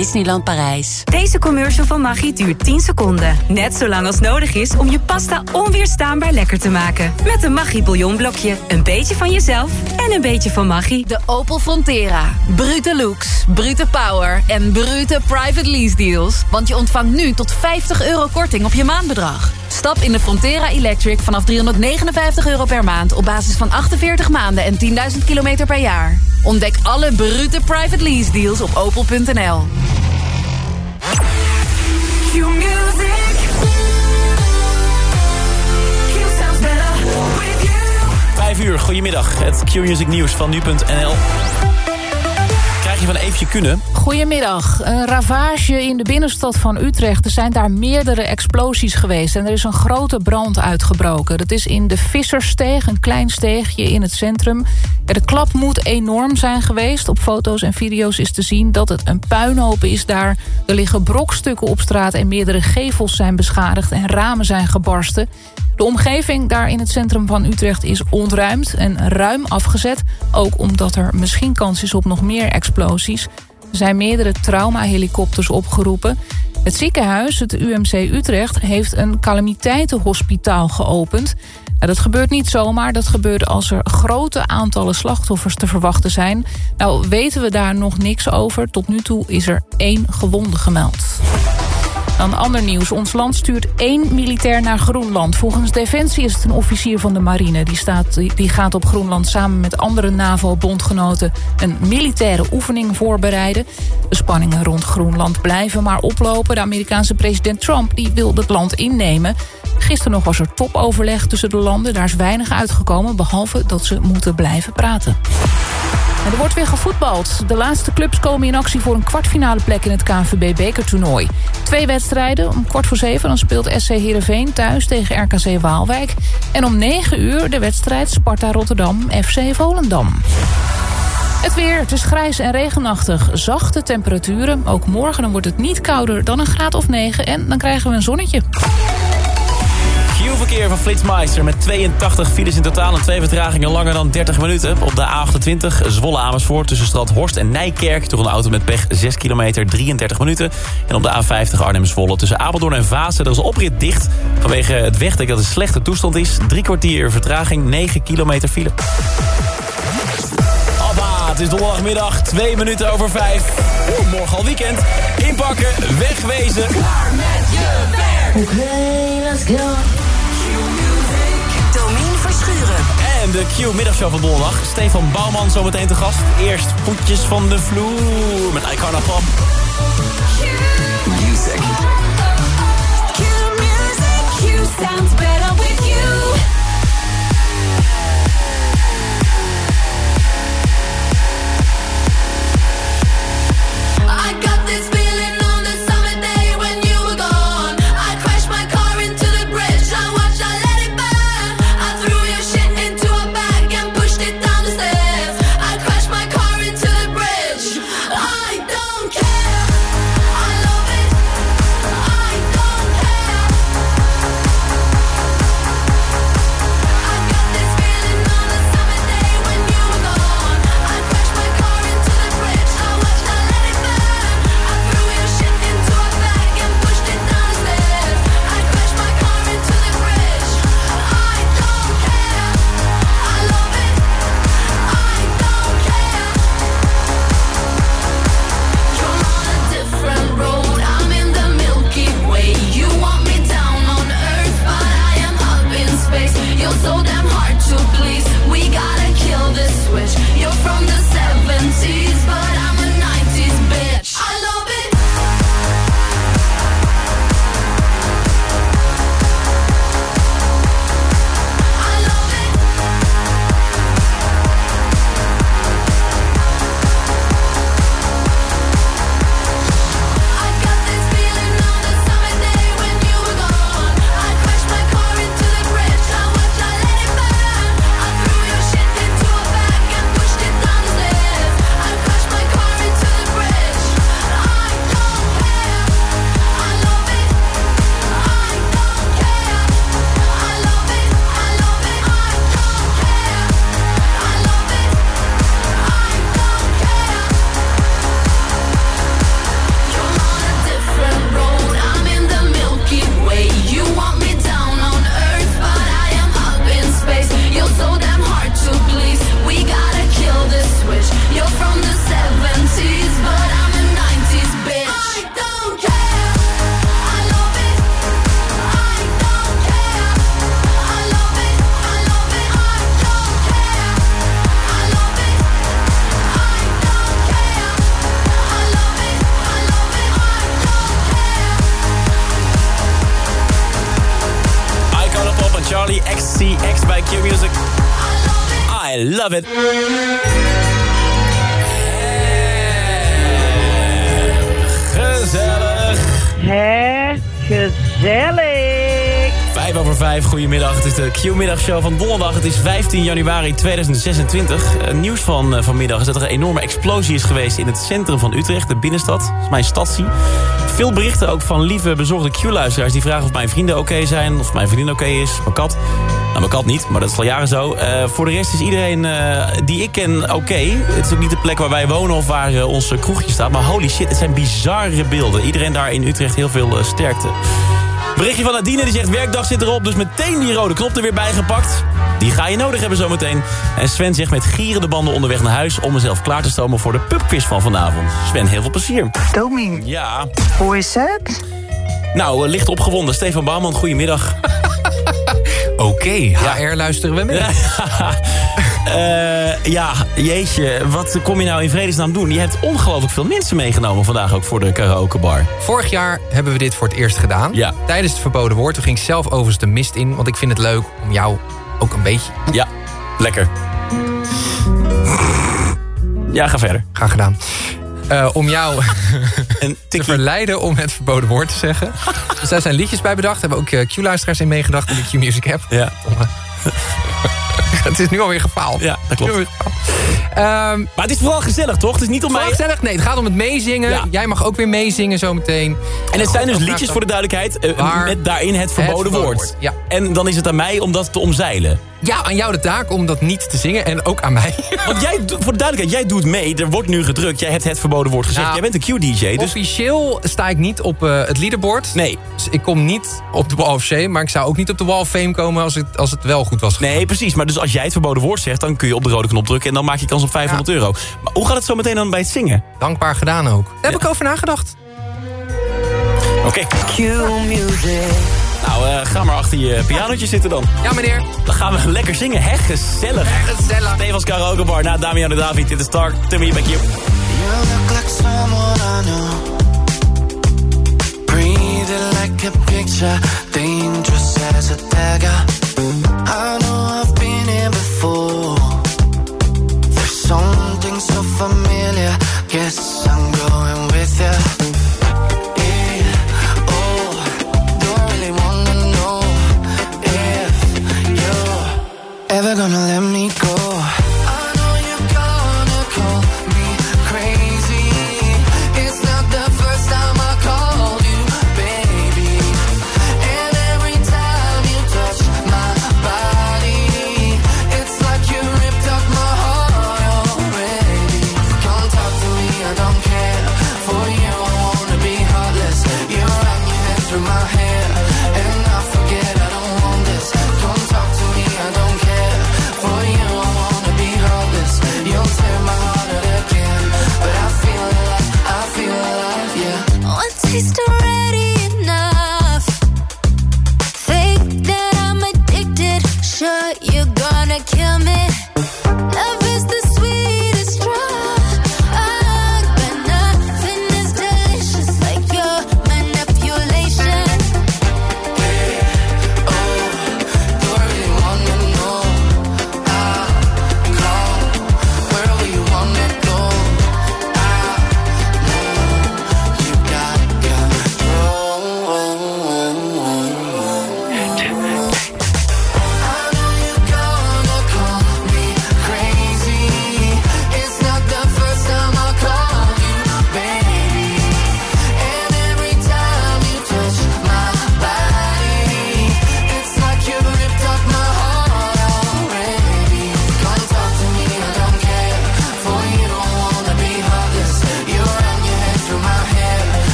Disneyland Parijs. Deze commercial van Maggi duurt 10 seconden. Net zo lang als nodig is om je pasta onweerstaanbaar lekker te maken. Met een Maggi bouillonblokje. Een beetje van jezelf en een beetje van Maggi. De Opel Frontera. Brute looks, brute power en brute private lease deals. Want je ontvangt nu tot 50 euro korting op je maandbedrag. Stap in de Frontera Electric vanaf 359 euro per maand... op basis van 48 maanden en 10.000 kilometer per jaar. Ontdek alle brute private lease deals op opel.nl. Vijf uur, goedemiddag. Het Q-Music nieuws van nu.nl. Van kunnen? Goedemiddag. Een ravage in de binnenstad van Utrecht. Er zijn daar meerdere explosies geweest en er is een grote brand uitgebroken. Dat is in de Vissersteeg, een klein steegje in het centrum. De klap moet enorm zijn geweest. Op foto's en video's is te zien dat het een puinhoop is daar. Er liggen brokstukken op straat en meerdere gevels zijn beschadigd... en ramen zijn gebarsten. De omgeving daar in het centrum van Utrecht is ontruimd en ruim afgezet. Ook omdat er misschien kans is op nog meer explosies. Er zijn meerdere traumahelikopters opgeroepen. Het ziekenhuis, het UMC Utrecht, heeft een calamiteitenhospitaal geopend. Nou, dat gebeurt niet zomaar, dat gebeurt als er grote aantallen slachtoffers te verwachten zijn. Nou weten we daar nog niks over. Tot nu toe is er één gewonde gemeld. Dan ander nieuws. Ons land stuurt één militair naar Groenland. Volgens Defensie is het een officier van de marine. Die, staat, die gaat op Groenland samen met andere NAVO-bondgenoten... een militaire oefening voorbereiden. De spanningen rond Groenland blijven maar oplopen. De Amerikaanse president Trump die wil het land innemen. Gisteren nog was er topoverleg tussen de landen. Daar is weinig uitgekomen, behalve dat ze moeten blijven praten. Er wordt weer gevoetbald. De laatste clubs komen in actie voor een kwartfinale plek in het KNVB-bekertoernooi. Twee wedstrijden. Om kwart voor zeven dan speelt SC Heerenveen thuis tegen RKC Waalwijk. En om negen uur de wedstrijd Sparta Rotterdam FC Volendam. Het weer, het is grijs en regenachtig. Zachte temperaturen. Ook morgen wordt het niet kouder dan een graad of 9. En dan krijgen we een zonnetje. Q-verkeer van Flitsmeister met 82 files in totaal... en twee vertragingen langer dan 30 minuten. Op de A28 Zwolle Amersfoort tussen Stad Horst en Nijkerk... door een auto met pech 6 kilometer 33 minuten. En op de A50 Arnhem-Zwolle tussen Apeldoorn en Vaassen... er is een oprit dicht vanwege het wegdek dat in slechte toestand is. Drie kwartier vertraging, 9 kilometer file. Abba, het is donderdagmiddag, 2 minuten over 5. Oeh, morgen al weekend. Inpakken, wegwezen. Klaar met je werk. Oké, okay, let's go. En de Q-middagshow van donderdag. Stefan Bouwman zometeen te gast. Eerst voetjes van de vloer met Icona Pop. Music. Q music. Q sounds better with you. Music. I love it. Gezellig. Hè, gezellig. Vijf over vijf, goedemiddag. Het is de Q-middagshow van donderdag. Het is 15 januari 2026. Eh, nieuws van eh, vanmiddag is dat er een enorme explosie is geweest... in het centrum van Utrecht, de binnenstad. Dat is mijn stadsie. Veel berichten ook van lieve bezorgde Q-luisteraars... die vragen of mijn vrienden oké zijn, of mijn vriendin oké is. Mijn kat. Nou, mijn kat niet, maar dat is al jaren zo. Eh, voor de rest is iedereen die ik ken oké. Het is ook niet de plek waar wij wonen of waar ons kroegje staat. Maar holy shit, het zijn bizarre beelden. Iedereen daar in Utrecht heel veel sterkte. Berichtje van Nadine, die zegt werkdag zit erop. Dus meteen die rode knop er weer bijgepakt. Die ga je nodig hebben zometeen. En Sven zegt met gierende banden onderweg naar huis... om mezelf klaar te stomen voor de pubquiz van vanavond. Sven, heel veel plezier. Tommy, Ja. hoe is het? Nou, licht opgewonden. Stefan Bouwman, goedemiddag. Oké, HR luisteren we mee. Eh, ja, jeetje, wat kom je nou in vredesnaam doen? Je hebt ongelooflijk veel mensen meegenomen vandaag ook voor de karaokebar. Vorig jaar hebben we dit voor het eerst gedaan. Ja. Tijdens het verboden woord. Toen ging ik zelf overigens de mist in. Want ik vind het leuk om jou ook een beetje... Ja, lekker. Ja, ga verder. Graag gedaan. Eh, om jou te verleiden om het verboden woord te zeggen. dus daar zijn liedjes bij bedacht. Hebben ook eh, Q-luisteraars in meegedacht in de Q-Music app. Ja, het is nu alweer gefaald. ja, dat klopt. Ehm, Maar het is vooral gezellig, toch? Het is niet om mij... gezellig? Nee, het gaat om het meezingen. Ja. Jij mag ook weer meezingen zometeen. En het zijn dus liedjes voor de duidelijkheid... eh, Waar met daarin het verboden verboden woord. ja. En dan is het aan mij om dat te omzeilen. Ja, aan jou de taak om dat niet te zingen. En ook aan mij. Want jij, voor de duidelijkheid, jij doet mee. Er wordt nu gedrukt. Jij hebt het verboden woord gezegd. Nou, jij bent een Q-DJ, dus... Officieel sta ik niet op eh, het leaderboard. Nee, Dus ik kom niet op de Wall of Shame. Maar ik zou ook niet op de Wall of Fame komen als het, als het wel goed was gegaan. nee, precies. Maar dus als jij het verboden woord zegt... dan kun je op de rode knop drukken... en dan maak je kans op 500 euro. Maar hoe gaat het zo meteen dan bij het zingen? Dankbaar gedaan ook. Daar heb ik over nagedacht. Oké. Nou, eh, ga maar achter je pianotje zitten dan. Ja, meneer. Dan gaan we lekker zingen. Hè, gezellig. Gezellig. Stevens Karaokebar na Damian de David. Dit is Stark. Timmy, back you. You look like someone I know. Breathing like a picture, dangerous as a dagger. I know before. There's something so familiar. Guess I'm going with you.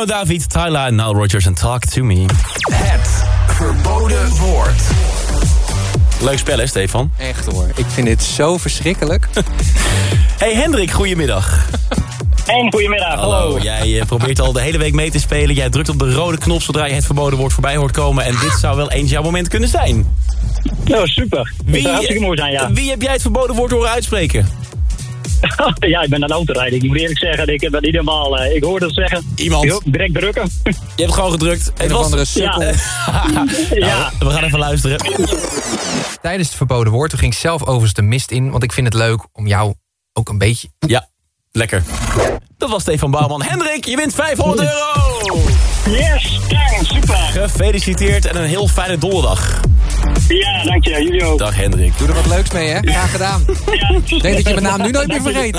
En David, Tyla en Nile Rodgers en Talk To Me. Het verboden woord. Leuk spel hè, Stefan? Echt hoor, ik vind dit zo verschrikkelijk. Hey Hendrik, goedemiddag. En goedemiddag, hallo. Jij eh, probeert al de hele week mee te spelen. Jij drukt op de rode knop zodra je het verboden woord voorbij hoort komen. En dit zou wel eens jouw moment kunnen zijn. Nou, super. Mooi zijn, ja. wie heb jij het verboden woord horen uitspreken? ja, ik ben aan het autorijden. Ik moet eerlijk zeggen, ik heb dat niet helemaal... eh, ik hoorde het zeggen. Iemand. Direct drukken. Je hebt gewoon gedrukt. Het Een of andere sukkel. Ja. ja. Nou, we gaan even luisteren. Tijdens het verboden woord, toen ging ik zelf overigens de mist in. Want ik vind het leuk om jou ook een beetje... Ja, lekker. Dat was Stefan Bouwman. Hendrik, je wint 500 euro! Yes, kijk, super. Gefeliciteerd en een heel fijne donderdag. Ja, dank je. Jullie ook. Dag Hendrik. Doe er wat leuks mee, hè? Graag gedaan. Ja. Denk dat je mijn naam nu nooit meer vergeet.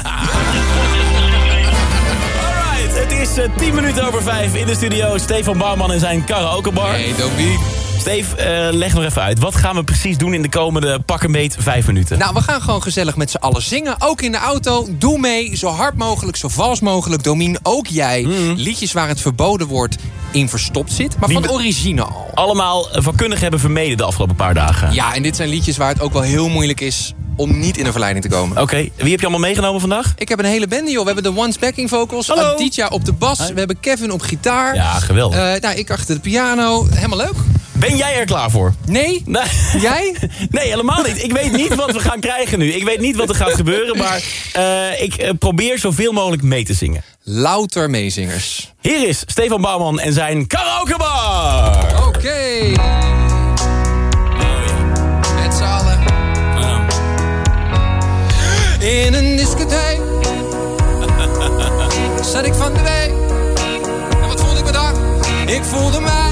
Alright, het is eh, 10 minuten over 5 in de studio. Stefan Bouwman en zijn karaokebar. Hey, Dominique. Steve, eh, leg nog even uit. Wat gaan we precies doen in de komende pak een beet 5 minuten? Nou, we gaan gewoon gezellig met z'n allen zingen. Ook in de auto. Doe mee. Zo hard mogelijk, zo vals mogelijk. Domien, ook jij. Liedjes waar het verboden woord in verstopt zit. Maar Die van origine al. Allemaal vakkundig hebben vermeden de afgelopen paar dagen. Ja, en dit zijn liedjes waar het ook wel heel moeilijk is om niet in een verleiding te komen. Oké, wie heb je allemaal meegenomen vandaag? Ik heb een hele bende, joh. We hebben de One's backing vocals. Hallo. Aditya op de bas. We hebben Kevin op gitaar. Ja, geweldig. Eh, nou, ik achter de piano. Helemaal leuk. Ben jij er klaar voor? Nee? Nee. Jij? Nee, helemaal niet. Ik weet niet wat we gaan krijgen nu. Ik weet niet wat er gaat gebeuren, maar eh, ik eh, probeer zoveel mogelijk mee te zingen. Louter meezingers. Hier is Stefan Bouwman en zijn karaokebar. Oké. Allen. In een discotheek. Zat ik van de week. En wat voelde ik me daar? Ik voelde mij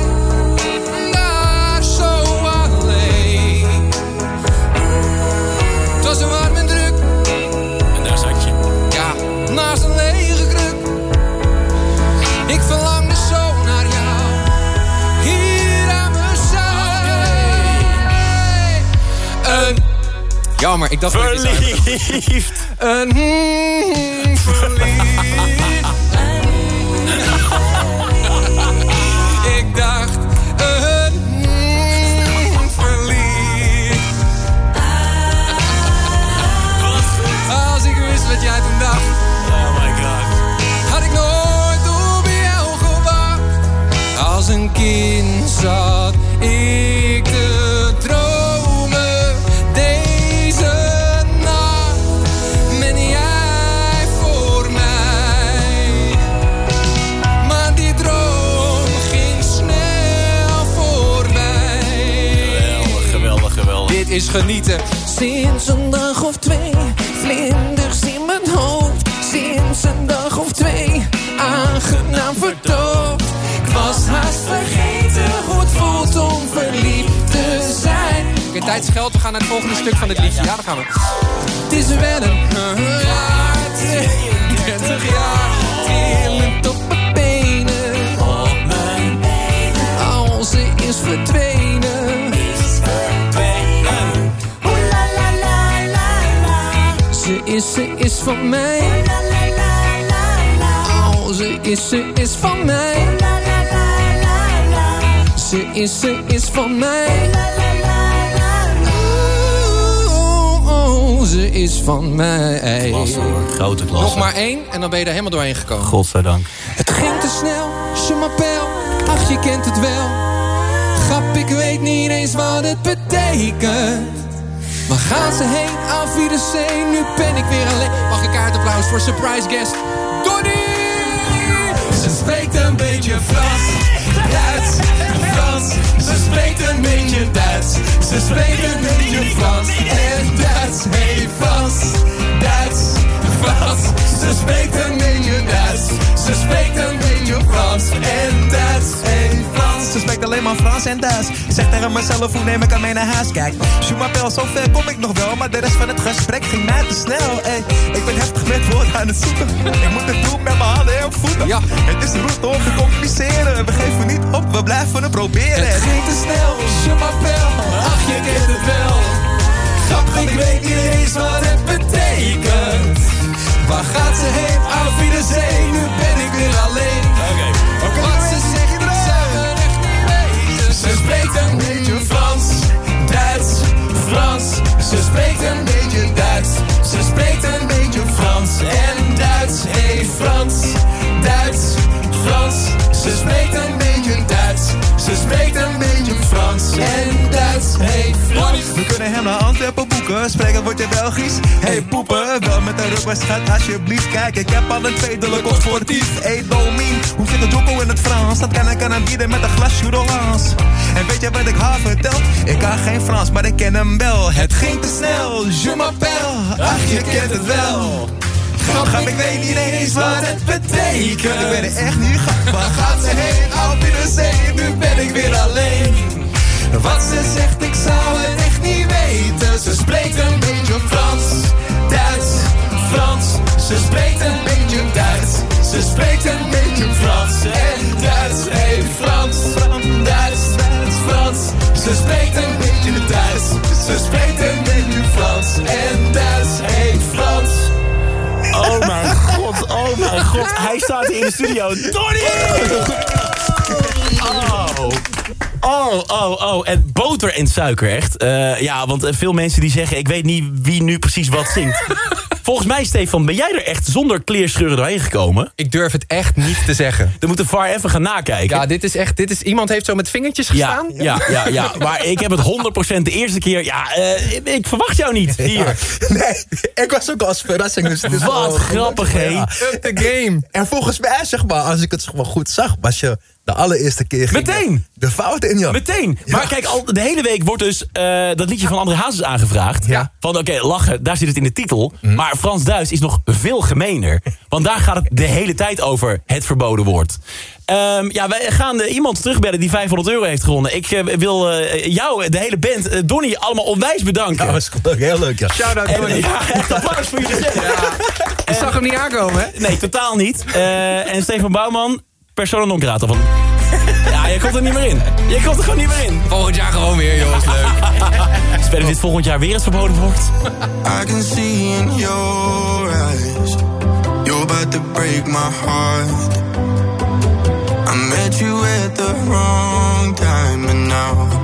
Jammer, ik dacht... Verliefd. Een... mm, verliefd. Genieten. Sinds een dag of twee, vlinders in mijn hoofd. Sinds een dag of twee, aangenaam verdoofd. Ik was haast vergeten hoe het voelt om verliefd te zijn. Oké, tijd is geld. We gaan naar het volgende stuk van dit liedje. Ja, daar gaan we. Het is wel een jaar, 30 jaar, trillend op mijn benen. Op mijn benen. Als ze is verdwenen. Is, ze is van mij. Oh, ze is, ze is van mij. Ze is, ze is van mij. Oh, oh, ze is van mij. Klasse hoor, grote klasse. Nog maar één en dan ben je er helemaal doorheen gekomen. Godzijdank. Het ging te snel, je m'appelle, ach je kent het wel. Grap, ik weet niet eens wat het betekent. Waar gaan ze heen? Auf Wiedersehen, nu ben ik weer alleen. Mag ik kaartapplaus voor surprise guest Donnie? Ze spreekt een beetje Frans, Duits, Frans. Ze spreekt een beetje Duits. Ze spreekt een beetje Frans en Duits. Hey, Frans, Duits, Frans. Ze spreekt een beetje Duits. Ze spreekt een beetje Frans en Duits. Hey, Frans. Ze spreekt alleen maar Frans en Duits. Ik zeg tegen mezelf, hoe neem ik aan mee naar huis? Kijk, m'appelle, zo ver kom ik nog wel. Maar de rest van het gesprek ging mij te snel. Ey, ik ben heftig met woorden aan het zoeken. Ik moet het doen met mijn handen en voeten. Ja. Het is een route om te communiceren. We geven niet op, we blijven het proberen. Het ging te snel, m'appelle, ach je kent het wel. Grap, ik weet niet eens wat het betekent. Waar gaat ze heen? Auf Wiedersehen, nu ben ik weer alleen. Oké. Ze spreekt een beetje Frans, Duits, Frans. Ze spreekt een beetje Duits. Ze spreekt een beetje Frans en Duits. Hé hey, Frans, Duits, Frans. Ze spreekt een beetje Duits. Ze spreekt een beetje hem naar Antwerpen boeken. Spreken wordt je Belgisch. Hey poepen, wel met een rugwest schat alsjeblieft. Kijk, ik heb al een tweede kort sportief. Hey Domien, hoe zit het joko in het Frans? Dat kan ik aan bieden met een glas Jurolans. En weet je wat ik haar vertel? Ik kan geen Frans, maar ik ken hem wel. Het ging te snel, je m'appelle. Ach, je kent het wel. Grap, ik weet niet eens wat het betekent. Ik ben er echt niet gek. Waar gaat ze heen? Auf Wiedersehen, nu ben studio. Donnie! Oh. Oh, oh, oh. En boter en suiker, echt. Eh, ja, want veel mensen die zeggen... ik weet niet wie nu precies wat zingt. Volgens mij, Stefan, ben jij er echt zonder kleerscheuren doorheen gekomen? Ik durf het echt niet te zeggen. Dan moet de VAR even gaan nakijken. Ja, dit is echt... Dit is, iemand heeft zo met vingertjes gestaan. Ja, ja, ja, ja. Maar ik heb het 100% de eerste keer... Ja, eh, ik verwacht jou niet hier. Nee, ik was ook als verrassing. Dus het is Wat grappig, hè? Ja. Up the game. En volgens mij, zeg maar, als ik het zeg maar goed zag, was je de allereerste keer... ging Meteen. De fout in, joh. Meteen. Ja. Maar kijk, al de hele week wordt dus eh, dat liedje van André Hazes aangevraagd. Ja. Van oké, lachen, daar zit het in de titel. Maar Frans-Duits is nog veel gemener. Want daar gaat het de hele tijd over het verboden woord. Ehm, ja, wij gaan eh, iemand terugbellen die 500 euro heeft gewonnen. Ik eh, wil eh, jou, de hele band, Donny, allemaal onwijs bedanken. Ja, was leuk, heel leuk, ja. Shout-out ja, echt applaus voor jullie zelf. Je zag hem niet aankomen, hè? Nee, totaal niet. Eh, en Stefan Bouwman, persona non grata van... Ja, je komt er niet meer in. Je komt er gewoon niet meer in. Volgend jaar gewoon weer, jongens. Leuk. Spelen dit volgend jaar weer het verboden woord? I can see in your eyes, you're about to break my heart. I met you at the wrong time, and now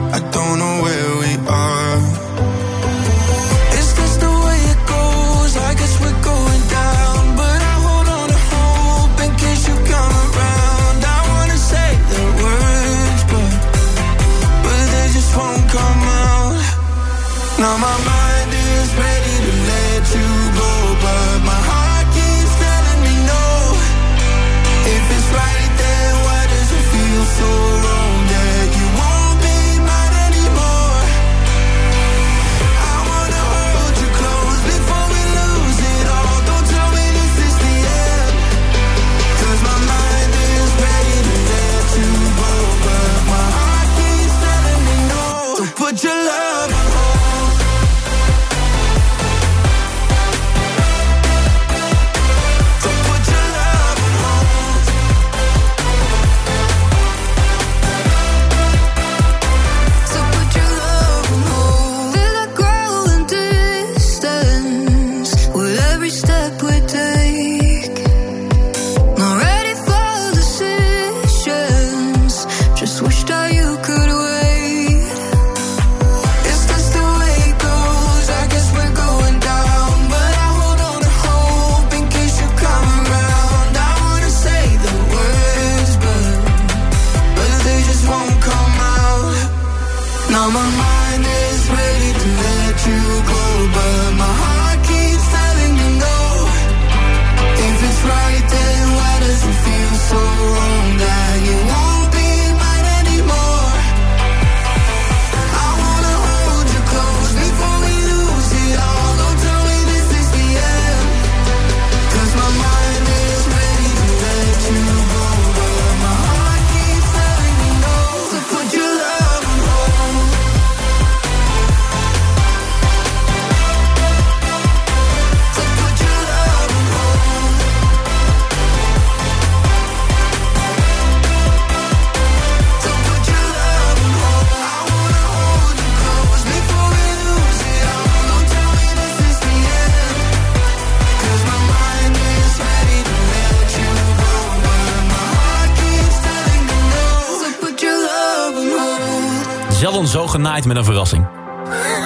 genaaid met een verrassing.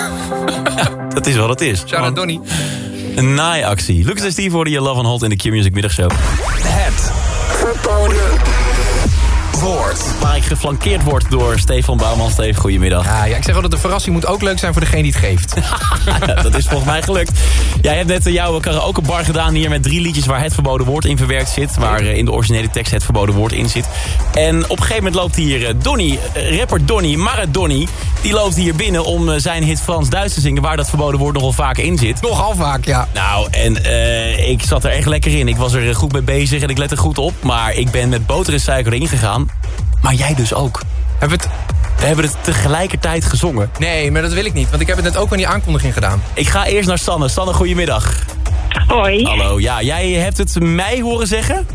dat is wat het is. Shout-out Donnie. Een naaiactie. Lucas en Steve worden je Love and Hold in de Q-Music middagshow. Het verboden Waar ik geflankeerd word door Stefan Bouwman. Steven, goedemiddag. Ja, ja, ik zeg altijd, de verrassing moet ook leuk zijn voor degene die het geeft. dat is volgens mij gelukt. Jij hebt net eh, jouw karaokebar gedaan hier met drie liedjes waar het verboden woord in verwerkt zit. Waar eh, in de originele tekst het verboden woord in zit. En op een gegeven moment loopt hier eh, Donny, rapper Donny, Maradoni. Die loopt hier binnen om zijn hit Frans-Duits te zingen. Waar dat verboden woord nogal vaak in zit. Nogal vaak, ja. Nou, en eh, ik zat er echt lekker in. Ik was er goed mee bezig en ik let er goed op. Maar ik ben met boter en suiker erin gegaan. Maar jij dus ook. Hebben we het... We hebben het tegelijkertijd gezongen. Nee, maar dat wil ik niet. Want ik heb het net ook aan die aankondiging gedaan. Ik ga eerst naar Sanne. Sanne, goedemiddag. Hoi. Hallo, ja, jij hebt het mij horen zeggen?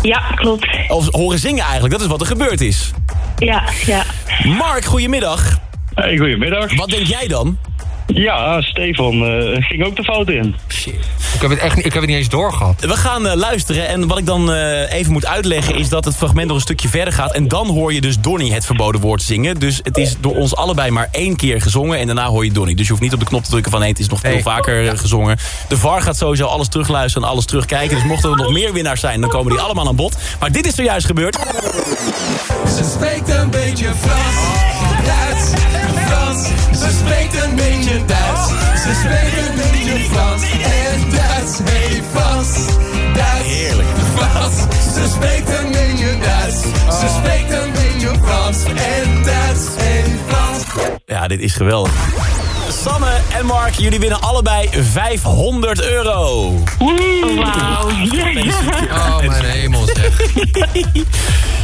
Ja, klopt. Of horen zingen eigenlijk, dat is wat er gebeurd is. Ja, ja. Mark, goedemiddag. Hey, goedemiddag. Wat denk jij dan? Ja, Stefan eh, ging ook de fout in. Ik heb het echt niet, ik heb het niet eens doorgehad. We gaan eh, luisteren en wat ik dan eh, even moet uitleggen... is dat het fragment nog een stukje verder gaat... en dan hoor je dus Donny het verboden woord zingen. Dus het is door ons allebei maar één keer gezongen... en daarna hoor je Donny. Dus je hoeft niet op de knop te drukken van... nee, het is nog veel vaker gezongen. De VAR gaat sowieso alles terugluisteren en alles terugkijken. Dus mochten er nog meer winnaars zijn, dan komen die allemaal aan bod. Maar dit is zojuist gebeurd. Ze spreekt een beetje Frans, Duits, Frans. Ze spreekt een beetje Duits. Ze spreekt een beetje Frans en Duits. Hey, Frans, Duits, Heerlijk. Frans. Ze spreekt een beetje Duits. Ze spreekt een beetje Frans en Duits. Hey, Frans. Ja, dit is geweldig. Sanne en Mark, jullie winnen allebei 500 euro. Wauw. Oh, mijn hemel zeg.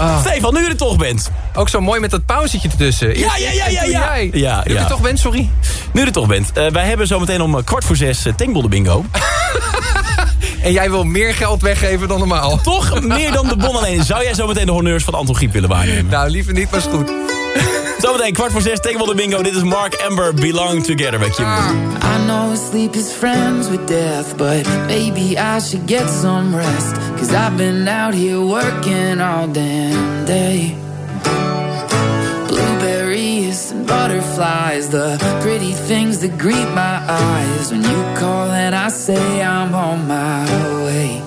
Stefan, nu je er toch bent. Ook zo mooi met dat pauzetje ertussen. Ja, ja, ja, ja, ja. jij. Ja, Nu ja. je toch bent, sorry. Nu je er toch bent. Eh, wij hebben zometeen om eh, kwart voor zes uh, Tankbollen bingo. En jij wil meer geld weggeven dan normaal. Toch meer dan de bon alleen. Zou jij zometeen de honneurs van Anton Griep willen waarnemen? Nou, liever niet, maar is goed. Zometeen kwart voor zes Tankbollen bingo. Dit is Mark Amber, Belong Together bij Q. Ah. I know sleep is friends with death, but maybe I should get some rest. Cause I've been out here working all damn day. Blueberries and butterflies, the pretty things that greet my eyes. When you call and I say I'm on my way.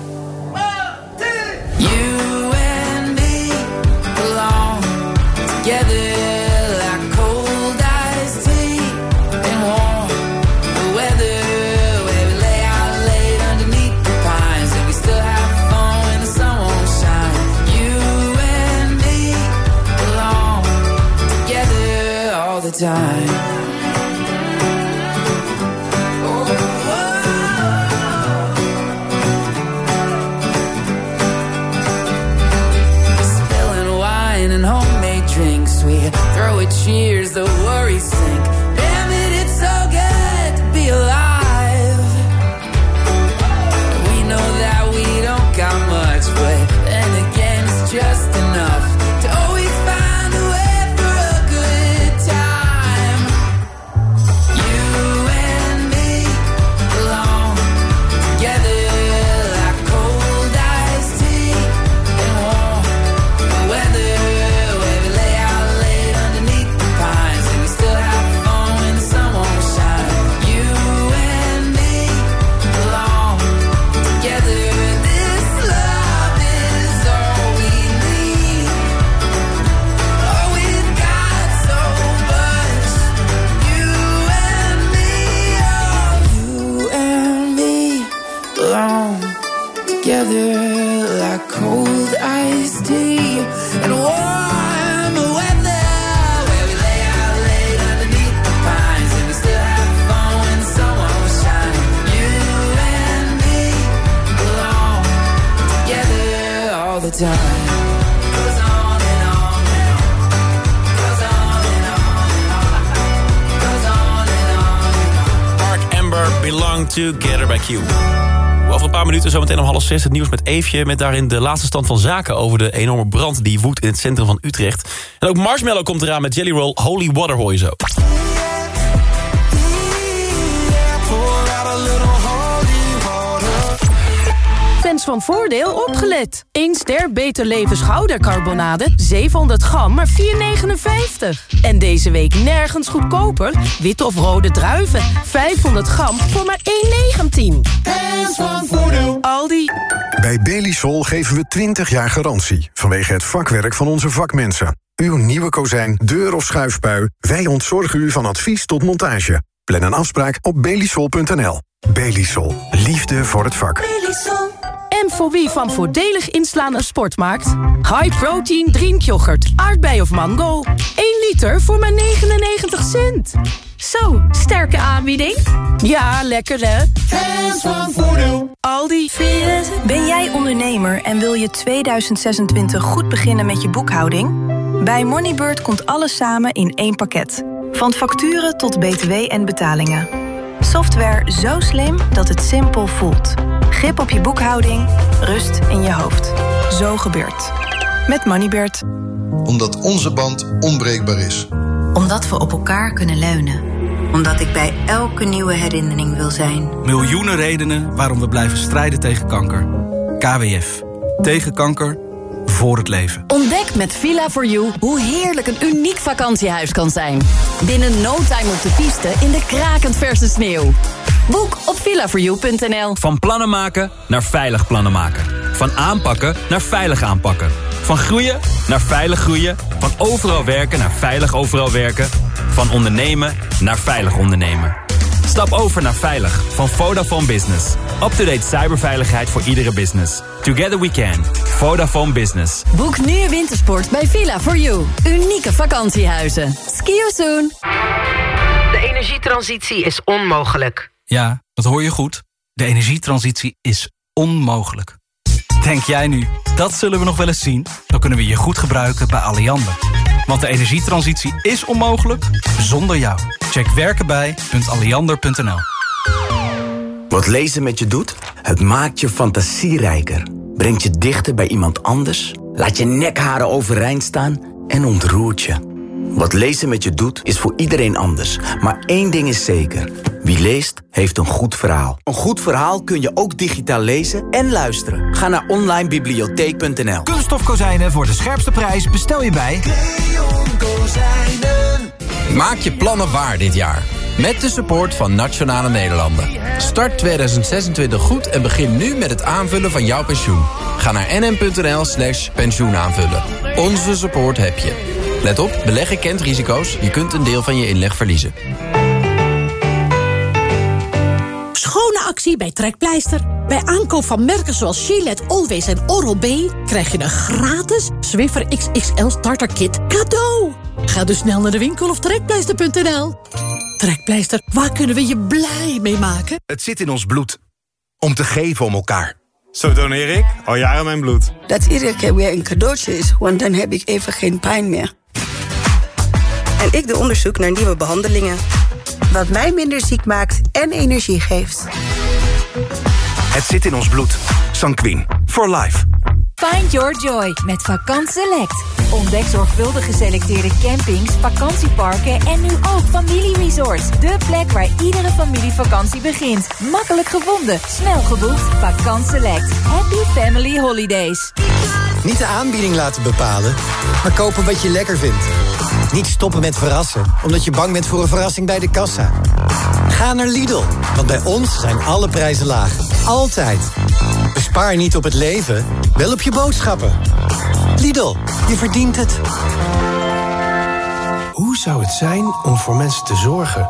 The cheers the worries sink. Over een paar minuten, zometeen om half zes, het nieuws met Eefje... met daarin de laatste stand van zaken over de enorme brand... die woedt in het centrum van Utrecht. En ook Marshmallow komt eraan met Jelly Roll Holy Water, hoor je zo. Fans van Voordeel opgelet. 1 ster Beter Leven schoudercarbonade, 700 gram, maar 4,59. En deze week nergens goedkoper. Witte of rode druiven, 500 gram voor maar 1,19. Fans van Voordeel. Aldi. Bij Belisol geven we 20 jaar garantie vanwege het vakwerk van onze vakmensen. Uw nieuwe kozijn, deur of schuifpui, wij ontzorgen u van advies tot montage. Plan een afspraak op belisol.nl. Belisol. Liefde voor het vak. En voor wie van voordelig inslaan een sport maakt? High protein drinkyoghurt, aardbei of mango. 1 liter voor maar 99 cent. Zo, sterke aanbieding. Ja, lekker hè? Fans van Voordeel. Aldi. Ben jij ondernemer en wil je 2026 goed beginnen met je boekhouding? Bij Moneybird komt alles samen in één pakket. Van facturen tot btw en betalingen. Software zo slim dat het simpel voelt. Grip op je boekhouding, rust in je hoofd. Zo gebeurt. Met Moneybird. Omdat onze band onbreekbaar is. Omdat we op elkaar kunnen leunen. Omdat ik bij elke nieuwe herinnering wil zijn. Miljoenen redenen waarom we blijven strijden tegen kanker. KWF. Tegen kanker. Voor het leven. Ontdek met Villa4You hoe heerlijk een uniek vakantiehuis kan zijn. Binnen no time op de piste in de krakend verse sneeuw. Boek op villa4you.nl. Van plannen maken naar veilig plannen maken. Van aanpakken naar veilig aanpakken. Van groeien naar veilig groeien. Van overal werken naar veilig overal werken. Van ondernemen naar veilig ondernemen. Stap over naar Veilig van Vodafone Business. Up-to-date cyberveiligheid voor iedere business. Together we can. Vodafone Business. Boek nu je wintersport bij Villa4You. Unieke vakantiehuizen. Ski you soon. De energietransitie is onmogelijk. Ja, dat hoor je goed. De energietransitie is onmogelijk. Denk jij nu, dat zullen we nog wel eens zien? Dan kunnen we je goed gebruiken bij Alliander. Want de energietransitie is onmogelijk zonder jou. Check werkenbij.alliander.nl Wat lezen met je doet? Het maakt je fantasierijker. Brengt je dichter bij iemand anders. Laat je nekharen overeind staan en ontroert je. Wat lezen met je doet, is voor iedereen anders. Maar één ding is zeker. Wie leest, heeft een goed verhaal. Een goed verhaal kun je ook digitaal lezen en luisteren. Ga naar onlinebibliotheek.nl Kunststof kozijnen voor de scherpste prijs bestel je bij... Maak je plannen waar dit jaar. Met de support van Nationale Nederlanden. Start 2026 goed en begin nu met het aanvullen van jouw pensioen. Ga naar nm.nl slash pensioenaanvullen. Onze support heb je. Let op, beleggen kent risico's. Je kunt een deel van je inleg verliezen. Schone actie bij Trekpleister. Bij aankoop van merken zoals Gillette, Always en Oral-B... krijg je een gratis Swiffer XXL Starter Kit cadeau. Ga dus snel naar de winkel of trekpleister.nl. Trekpleister, waar kunnen we je blij mee maken? Het zit in ons bloed. Om te geven om elkaar. Zo doneer ik al jaren mijn bloed. Dat iedere keer weer een cadeautje is, want dan heb ik even geen pijn meer. En ik doe onderzoek naar nieuwe behandelingen. Wat mij minder ziek maakt en energie geeft. Het zit in ons bloed. Sanquin. For life. Find your joy met Vakant Select. Ontdek zorgvuldig geselecteerde campings, vakantieparken en nu ook familieresorts. De plek waar iedere familievakantie begint. Makkelijk gevonden, snel geboekt. Vakant Select. Happy Family Holidays. Niet de aanbieding laten bepalen, maar kopen wat je lekker vindt. Niet stoppen met verrassen, omdat je bang bent voor een verrassing bij de kassa. Ga naar Lidl, want bij ons zijn alle prijzen laag. Altijd. Bespaar niet op het leven, wel op je boodschappen. Lidl, je verdient het. Hoe zou het zijn om voor mensen te zorgen?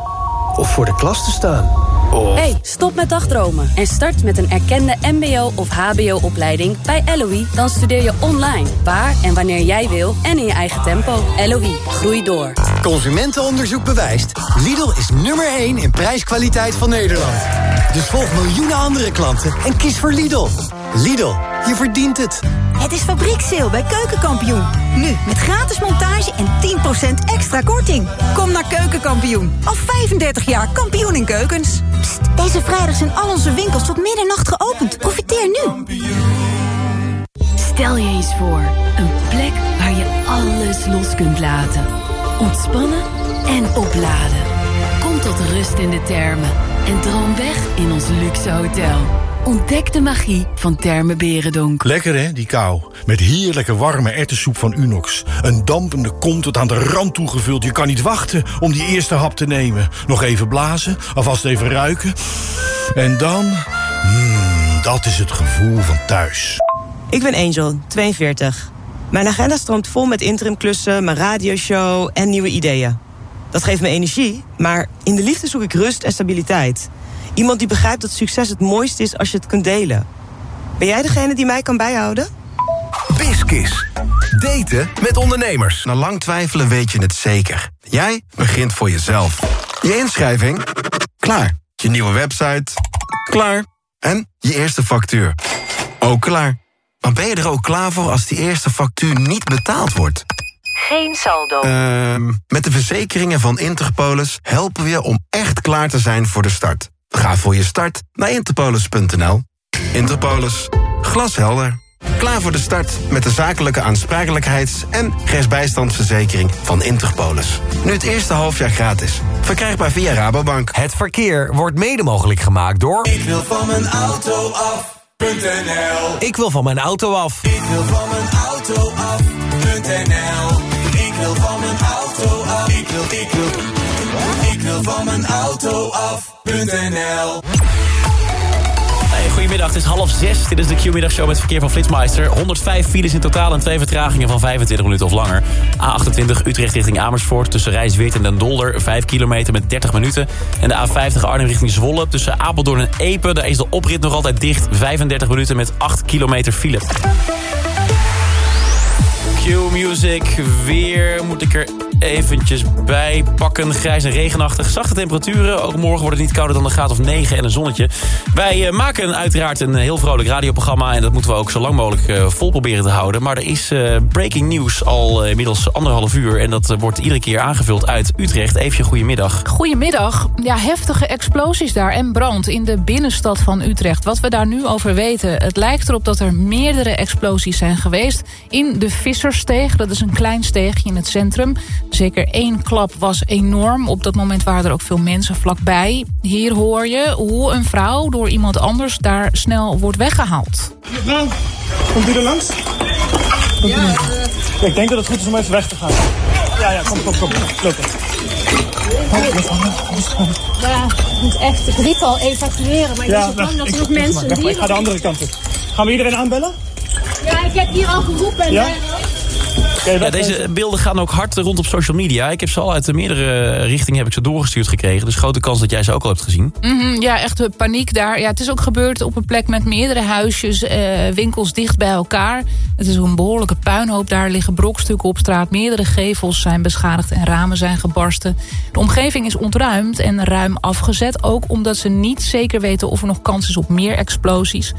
Of voor de klas te staan? Of... Hey, stop met dagdromen en start met een erkende mbo- of hbo-opleiding bij LOE. Dan studeer je online, waar en wanneer jij wil en in je eigen tempo. LOE, groei door. Consumentenonderzoek bewijst. Lidl is nummer 1 in prijskwaliteit van Nederland. Dus volg miljoenen andere klanten en kies voor Lidl. Lidl, je verdient het. Het is fabriekssale bij Keukenkampioen. Nu met gratis montage en 10% extra korting. Kom naar Keukenkampioen. Al 35 jaar kampioen in keukens. Pst, deze vrijdag zijn al onze winkels tot middernacht geopend. Profiteer nu. Stel je eens voor, een plek waar je alles los kunt laten. Ontspannen en opladen. Kom tot rust in de termen en droom weg in ons luxe hotel. Ontdek de magie van Termen Berendonk. Lekker hè, die kou. Met heerlijke warme erwtensoep van Unox. Een dampende kom tot aan de rand toegevuld. Je kan niet wachten om die eerste hap te nemen. Nog even blazen, alvast even ruiken. En dan... Mmm, dat is het gevoel van thuis. Ik ben Angel, 42. Mijn agenda stroomt vol met interimklussen, mijn radioshow en nieuwe ideeën. Dat geeft me energie, maar in de liefde zoek ik rust en stabiliteit. Iemand die begrijpt dat succes het mooiste is als je het kunt delen. Ben jij degene die mij kan bijhouden? Biskis. Daten met ondernemers. Na lang twijfelen weet je het zeker. Jij begint voor jezelf. Je inschrijving? Klaar. Je nieuwe website? Klaar. En je eerste factuur? Ook klaar. Maar ben je er ook klaar voor als die eerste factuur niet betaald wordt? Geen saldo. Ehm met de verzekeringen van Interpolis helpen we je om echt klaar te zijn voor de start. Ga voor je start naar interpolis.nl. Interpolis. Glashelder. Klaar voor de start met de zakelijke aansprakelijkheids- en rechtsbijstandsverzekering van Interpolis. Nu het eerste halfjaar gratis. Verkrijgbaar via Rabobank. Het verkeer wordt mede mogelijk gemaakt door... Ik wil van mijn auto af.nl Ik wil van mijn auto af. Ik wil van mijn auto af.nl Ik wil van mijn auto af. Ik wil, ik wil, ik wil van mijn auto af.nl Hey, goedemiddag, het is half zes. Dit is de Q-middagshow met verkeer van Flitsmeister. 105 files in totaal en twee vertragingen van 25 minuten of langer. A28 Utrecht richting Amersfoort tussen Rijsweert en Den Dolder. 5 kilometer met 30 minuten. En de A50 Arnhem richting Zwolle tussen Apeldoorn en Epe. Daar is de oprit nog altijd dicht. 35 minuten met 8 kilometer file. Q-music, weer moet ik er eventjes bij pakken. Grijs en regenachtig, zachte temperaturen. Ook morgen wordt het niet kouder dan een graad of 9 en een zonnetje. Wij eh, maken uiteraard een heel vrolijk radioprogramma... en dat moeten we ook zo lang mogelijk eh, vol proberen te houden. Maar er is eh, breaking news al inmiddels anderhalf uur... en dat wordt iedere keer aangevuld uit Utrecht. Even goedemiddag. Goedemiddag. Ja, heftige explosies daar en brand in de binnenstad van Utrecht. Wat we daar nu over weten, het lijkt erop dat er meerdere explosies zijn geweest... in de Vissersteeg, dat is een klein steegje in het centrum... Zeker één klap was enorm. Op dat moment waren er ook veel mensen vlakbij. Hier hoor je hoe een vrouw door iemand anders daar snel wordt weggehaald. Mevrouw, komt u er langs? Ja, uh... Ik denk dat het goed is om even weg te gaan. Ja, ja, kom, kom, kom. Loop het. Ja, ik moet echt het riep al evacueren, maar ik ja, was bang dat er nog mensen... Ik, ik ga de andere kant op. Gaan we iedereen aanbellen? Ja, ik heb hier al geroepen. Ja? Ja, deze beelden gaan ook hard rond op social media. Ik heb ze al uit meerdere richtingen heb ik ze doorgestuurd gekregen. Dus grote kans dat jij ze ook al hebt gezien. Mm -hmm, ja, echt paniek daar. Ja, het is ook gebeurd op een plek met meerdere huisjes, eh, winkels dicht bij elkaar. Het is een behoorlijke puinhoop. Daar liggen brokstukken op straat. Meerdere gevels zijn beschadigd en ramen zijn gebarsten. De omgeving is ontruimd en ruim afgezet. Ook omdat ze niet zeker weten of er nog kans is op meer explosies.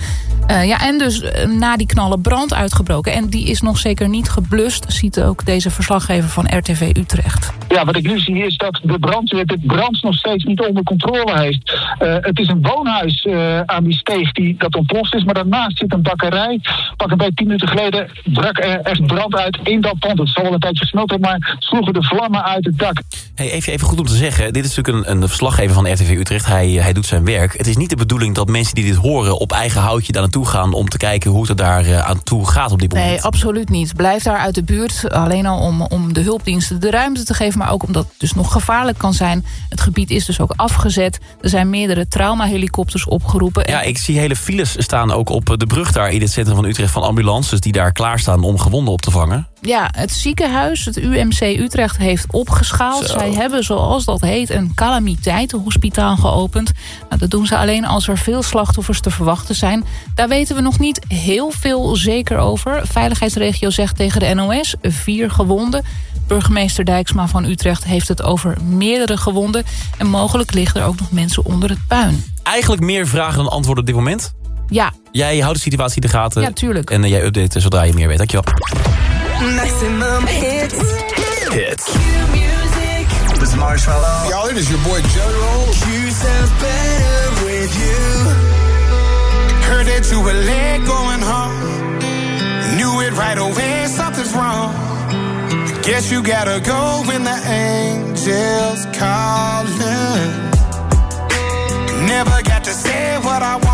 Uh, ja, en dus uh, na die knallen brand uitgebroken. En die is nog zeker niet geblust ziet ook deze verslaggever van RTV Utrecht. Ja, wat ik nu zie is dat de brandweer de brand nog steeds niet onder controle heeft. Uh, het is een woonhuis uh, aan die steeg die dat ontploft is, maar daarnaast zit een bakkerij. Pak een beetje tien minuten geleden brak er echt brand uit in dat pand. Het zal wel een tijdje gesmeld hebben, maar sloegen de vlammen uit het dak. Hey, even, even goed om te zeggen, dit is natuurlijk een, een verslaggever van RTV Utrecht. Hij, hij doet zijn werk. Het is niet de bedoeling dat mensen die dit horen op eigen houtje daar naartoe gaan om te kijken hoe het er daar aan toe gaat op dit moment. Nee, absoluut niet. Blijf daar uit de buurt. Alleen al om, om de hulpdiensten de ruimte te geven, maar ook omdat het dus nog gevaarlijk kan zijn. Het gebied is dus ook afgezet. Er zijn meerdere traumahelikopters opgeroepen. Ja, ik zie hele files staan ook op de brug daar in het centrum van Utrecht van ambulances die daar klaarstaan om gewonden op te vangen. Ja, het ziekenhuis, het UMC Utrecht, heeft opgeschaald. Zo. Zij hebben, zoals dat heet, een calamiteitenhospitaal geopend. Nou, dat doen ze alleen als er veel slachtoffers te verwachten zijn. Daar weten we nog niet heel veel zeker over. Veiligheidsregio zegt tegen de NOS vier gewonden. Burgemeester Dijksma van Utrecht heeft het over meerdere gewonden. En mogelijk liggen er ook nog mensen onder het puin. Eigenlijk meer vragen dan antwoorden op dit moment? Ja. Jij houdt de situatie in de gaten. Ja, tuurlijk. En uh, jij update zodra je meer weet. Dankjewel. Maximum hits. Hits. This is Marshmallow. Yo, it is your boy Jello. Q sounds better with you. Heard that you were late going home. Knew it right away, something's wrong. Guess you gotta go when the angels calling. Never got to say what I want.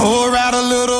Pour out a little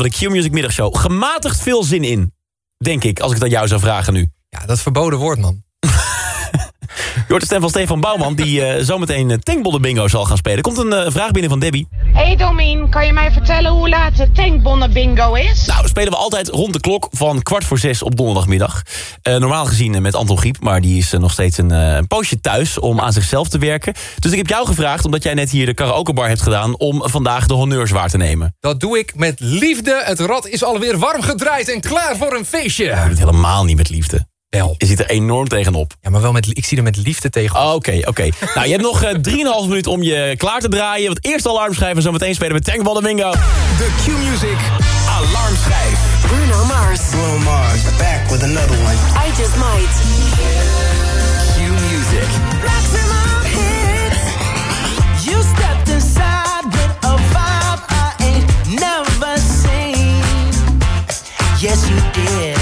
De Q-Music middagshow. Gematigd veel zin in, denk ik, als ik dat jou zou vragen nu. Ja, dat verboden woord, man. hoort de stem van Stefan Bouwman... die eh, zometeen uh, tankbollen bingo zal gaan spelen. Komt een eh, vraag binnen van Debbie. Hey Domien, kan je mij vertellen hoe laat de tankbonnen bingo is? Nou, spelen we altijd rond de klok van kwart voor zes op donderdagmiddag. Eh, normaal gezien eh, met Anton Giep, maar die is eh, nog steeds een, eh, een poosje thuis... om aan zichzelf te werken. Dus ik heb jou gevraagd, omdat jij net hier de karaokebar hebt gedaan... om vandaag de honneurs waar te nemen. Dat doe ik met liefde. Het rad is alweer warm gedraaid en klaar voor een feestje. Je doet het helemaal niet met liefde. Wel. Je zit er enorm tegenop. Ja, maar wel met, ik zie er met liefde tegen. Oh, Oké, oké. nou, je hebt nog eh, 3,5 minuut om je klaar te draaien. Want eerst alarm schrijven en zo meteen spelen we Tankballen Bingo. The Q-Music Alarmschijf. Bruno Mars. Bruno Mars, back with another one. I Just Might. Q-Music. You stepped inside with a vibe I ain't never seen. Yes, you did.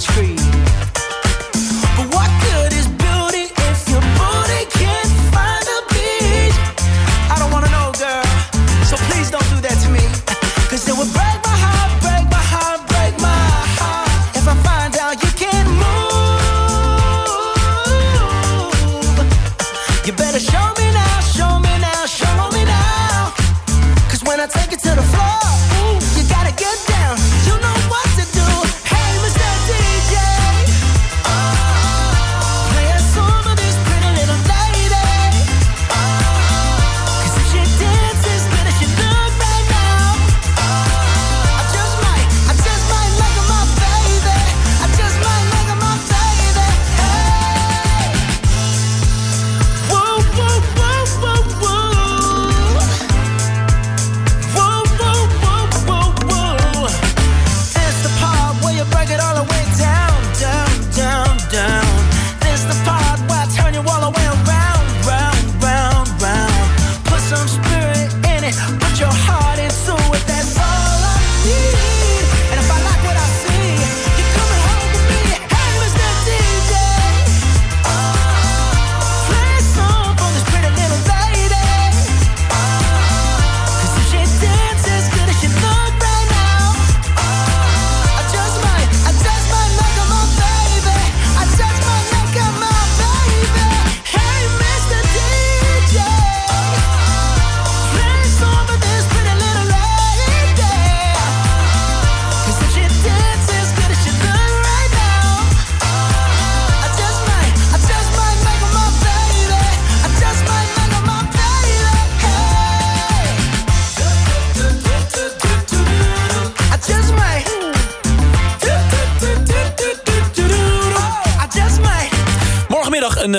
So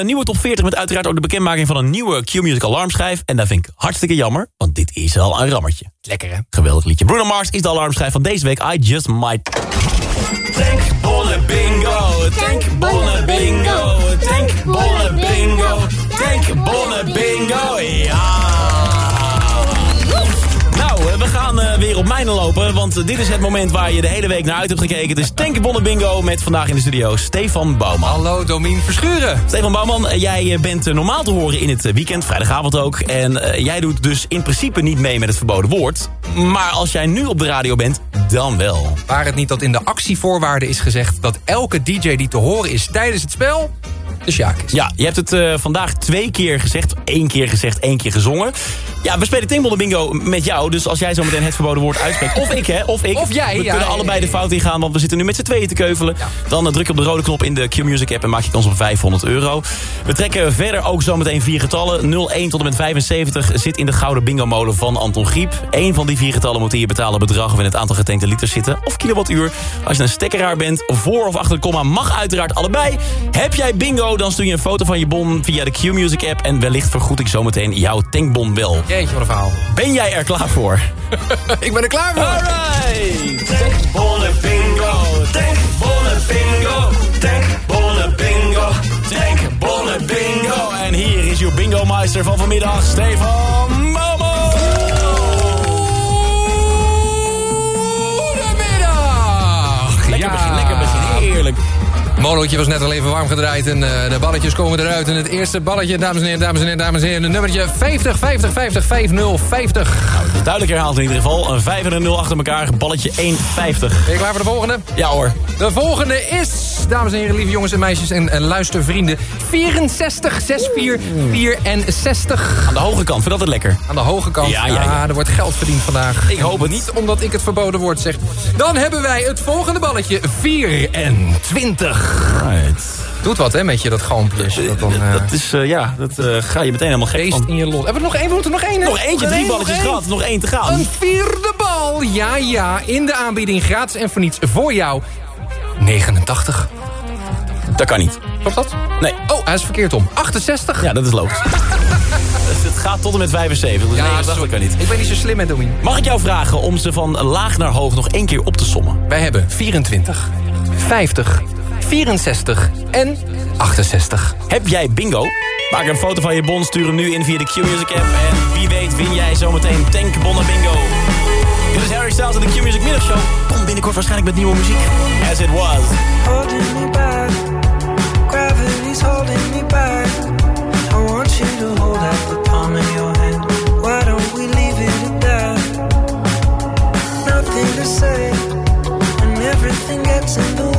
een eh, nieuwe top 40 met uiteraard ook de bekendmaking van een nieuwe Q-Music alarmschijf. En dat vind ik hartstikke jammer, want dit is al een rammertje. Lekker hè? Geweldig liedje. Bruno Mars is de alarmschijf van deze week. I Just Might. Bingo, bingo, bingo, bingo, ja! Eh, weer op mijnen lopen, want dit is het moment waar je de hele week naar uit hebt gekeken. Het is Tankbollen bingo met vandaag in de studio Stefan Bouwman. Hallo Domien Verschuren. Stefan Bouwman, eh, jij eh, bent normaal te horen in het weekend, vrijdagavond ook. En jij doet dus in principe niet mee met het verboden woord. Maar als jij nu op de radio bent, dan wel. Waar het niet dat in de actievoorwaarden is gezegd dat elke DJ die te horen is tijdens het spel de Sjaak is. Ja, je hebt het eh, vandaag twee keer gezegd. één keer gezegd, één keer gezongen. Ja, we spelen Tinkbolle Bingo met jou. Dus als jij zo meteen het verboden woord uitspreekt. Of ik, hè. Of ik. Of jij, We ja, kunnen ja, allebei ja, de fout ingaan. Want we zitten nu met z'n tweeën te keuvelen. Dan eh, druk je op de rode knop in de Q-Music app. En maak je kans op 500 euro. We trekken verder ook zo meteen vier getallen. 01 tot en met 75 zit in de gouden bingo molen van Anton Griep. Eén van die vier getallen moet in je betalen bedrag... of in het aantal getankte liters zitten. Of kilowattuur. Als je een stekkeraar bent, voor of achter de komma mag uiteraard allebei. Heb jij bingo, dan stuur je een foto van je bon via de Q-Music app... en wellicht vergoed ik zometeen jouw tankbon wel. Jeetje, wat een verhaal. Ben jij er klaar voor? ik ben er klaar voor. Alright! Tankbonnen bingo, tankbonnen bingo, tankbonnen bingo, tankbonnen bingo. En hier is uw bingo-meister van vanmiddag, Stefan Molootje was net al even warm gedraaid en eh, de balletjes komen eruit. En het eerste balletje, dames en heren, dames en heren, dames en heren... nummertje 50, 50, 50, 50, 50. Nou, dus duidelijk herhaald in ieder geval. Een 5 en een 0 achter elkaar, balletje 1,50. Ben je klaar voor de volgende? Ja hoor. De volgende is, dames en heren, lieve jongens en meisjes en, en luistervrienden... 64, 64, 64. Aan de hoge kant, vind dat het lekker? Aan de hoge kant. Ja, ja, ja. er wordt geld verdiend vandaag. Ik hoop het. Niet omdat ik het verboden woord zeg. Dan hebben wij het volgende balletje. 24. Right. Doet wat, hè, met je dat galmpje. Dat, dan, eh, Dat is, eh, ja, dat eh, ga je meteen helemaal gek feest van. in je lot. Hebben we nog één? We moeten nog één, hè? Nog eentje, drie balletjes gehad, nog één te gaan. Een vierde bal. Ja, ja. In de aanbieding gratis en voor niets voor jou. 89. Dat kan niet. Klopt dat? Nee. Oh, hij is verkeerd om. 68. Ja, dat is logisch. Dus het gaat tot en met 75. Dus Ja, 89 sorry. kan niet. Ik ben niet zo slim met Domien. Mag ik jou vragen om ze van laag naar hoog nog één keer op te sommen? Wij hebben 24, 50, 64 en 68. Heb jij bingo? Maak een foto van je bon, stuur hem nu in via de Q-Music app. En wie weet win jij zometeen tankbonnen bingo. Dit is Harry Styles en de Q-Music Middagshow. Kom binnenkort waarschijnlijk met nieuwe muziek. As it was. holding me back. Gravity's holding me back. I want you to hold out the palm of your hand. Why don't we leave it at that? Nothing to say, and everything gets in the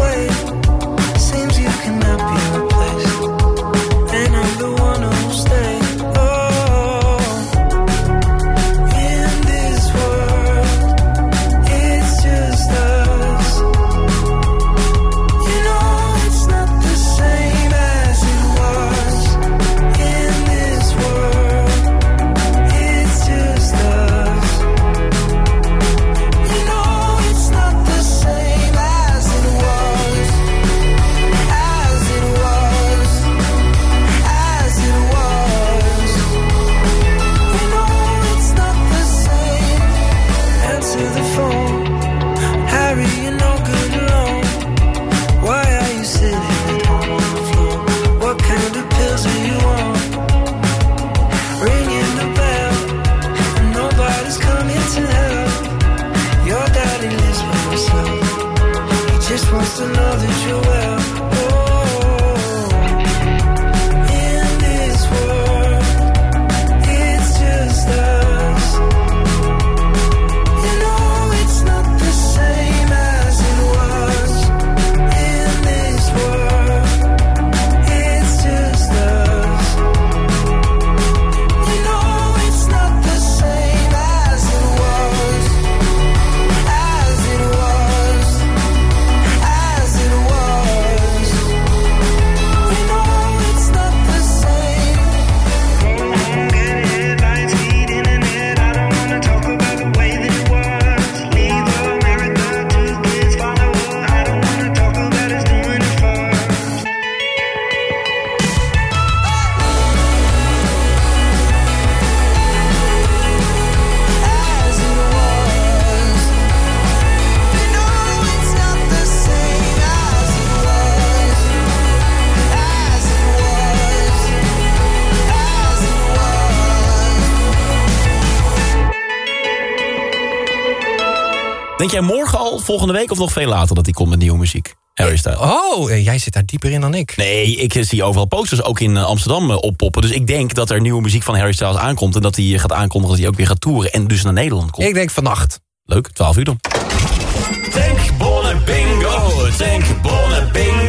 Denk jij morgen al, volgende week of nog veel later dat hij komt met nieuwe muziek? Harry Styles. Oh, eh, jij zit daar dieper in dan ik. Nee, ik eh, zie overal posters ook in eh, Amsterdam eh, oppoppen. Dus ik denk dat er nieuwe muziek van Harry Styles aankomt. En dat hij eh, gaat aankondigen dat hij ook weer gaat toeren. En dus naar Nederland komt. Ik denk vannacht. Leuk, 12 uur dan. Bingo, tankbonnen bingo, tankbonnen bingo,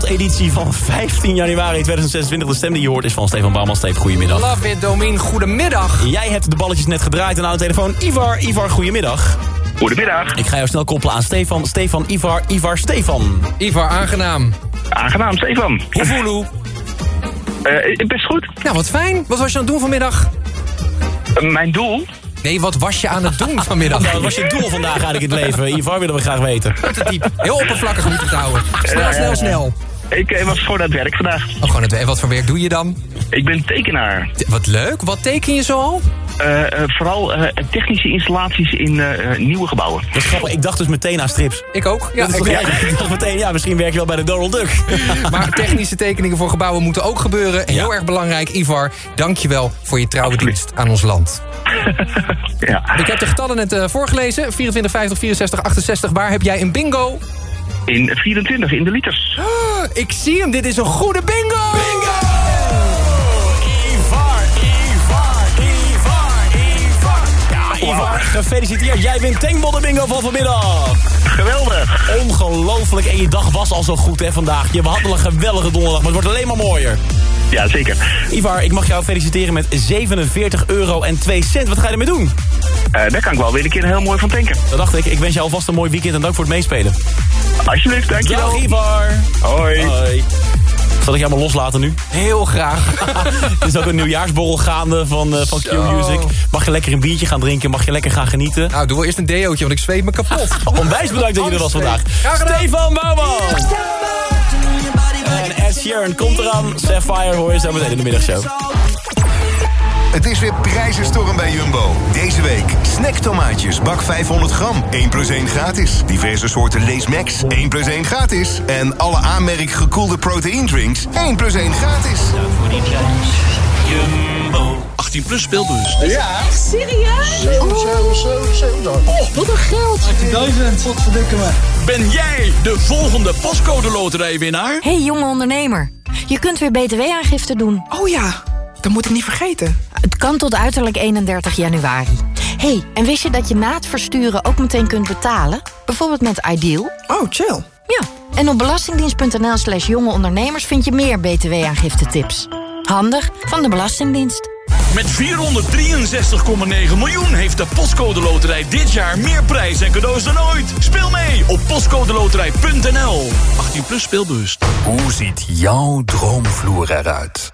veldeditie van 15 januari 2026. De stem die je hoort is van Stefan Bouwman. Steven, goedemiddag. Love it, Domien. Goedemiddag. Jij hebt de balletjes net gedraaid en aan de telefoon Ivar. Ivar, goedemiddag. Goedemiddag. Ik ga jou snel koppelen aan Stefan. Stefan, Ivar, Ivar, Stefan. Ivar, aangenaam. Aangenaam, Stefan. Hoe voel Eh, best goed. Nou, wat fijn. Wat was je aan het doen vanmiddag? Eh, mijn doel? Nee, wat was je aan het doen vanmiddag? Nou, wat was je doel vandaag eigenlijk in het leven? Ivar willen we graag weten. Te diep. Heel oppervlakkig moeten te houden. Snel, snel, snel. Ik eh, was gewoon aan het werk vandaag. Oh, gewoon het, en wat voor werk doe je dan? Ik ben tekenaar. T- Wat leuk. Wat teken je zo al? Eh, eh, vooral eh, technische installaties in eh, eh, nieuwe gebouwen. Dat is grappig. Ik dacht dus meteen aan strips. Ik ook. Ja, ik, toch- ja, ik dacht meteen, ja, misschien werk je wel bij de Donald Duck. Maar technische tekeningen voor gebouwen moeten ook gebeuren. Heel erg belangrijk. Ivar, dank je wel voor je trouwe dienst aan ons land. ja. Ik heb de getallen net eh, voorgelezen. 24, 50, 64, 68. Waar heb jij een bingo? In 24, in de liters. Ah, ik zie hem. Dit is een goede bingo! Bingo! Ivar, Ivar, Ivar, Ivar. Ja, Ivar, gefeliciteerd. Jij wint Tankbodden Bingo van vanmiddag. Geweldig. Ongelooflijk. En je dag was al zo goed hè vandaag. Je had al een geweldige donderdag, maar het wordt alleen maar mooier. Ja, zeker. Ivar, ik mag jou feliciteren met 47 euro en 2 cent. Wat ga je ermee doen? Eh, daar kan ik wel weer een keer heel mooi van tanken. Dat dacht ik. Ik wens jou alvast een mooi weekend en dank voor het meespelen. Alsjeblieft, dankjewel. Dag Ivar. Hoi. Hoi. Zal ik jou maar loslaten nu? Heel graag. Het is ook een nieuwjaarsborrel gaande van, eh, van Q Zo. Music. Mag je lekker een biertje gaan drinken? Mag je lekker gaan genieten? Nou, doe wel eerst een deootje, want ik zweet me kapot. Onwijs bedankt dat je er was vandaag. Graag gedaan. Stefan Bouwman. En Ed Sheeran komt eraan. Sapphire hoor je zo meteen in de middagshow. Het is weer prijzenstorm bij Jumbo. Deze week snacktomaatjes, bak 500 gram, 1 plus 1 gratis. Diverse soorten Lees Max, 1 plus 1 gratis. En alle aanmerk gekoelde proteïndrinks, 1 plus 1 gratis. voor die prijs. Jumbo. 18 plus speelbus. Ja. Echt serieus? 7, 7, 7, 7. Oh, wat een geld. 18.000, wat verdikken me. Ben jij de volgende postcode loterijwinnaar? Hey jonge ondernemer, je kunt weer btw-aangifte doen. Oh ja, dat moet ik niet vergeten. Het kan tot uiterlijk 31 januari. hey, en wist je dat je na het versturen ook meteen kunt betalen? Bijvoorbeeld met Ideal? Oh, chill. Ja, en op belastingdienst.nl slash jonge ondernemers vind je meer btw-aangifte-tips. Handig van de Belastingdienst. Met 463,9 miljoen heeft de Postcode Loterij dit jaar meer prijs en cadeaus dan ooit. Speel mee op postcodeloterij.nl. 18 plus speelbus. Hoe ziet jouw droomvloer eruit?